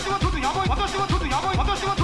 私はちょっとやばい私はちょっとやばい私は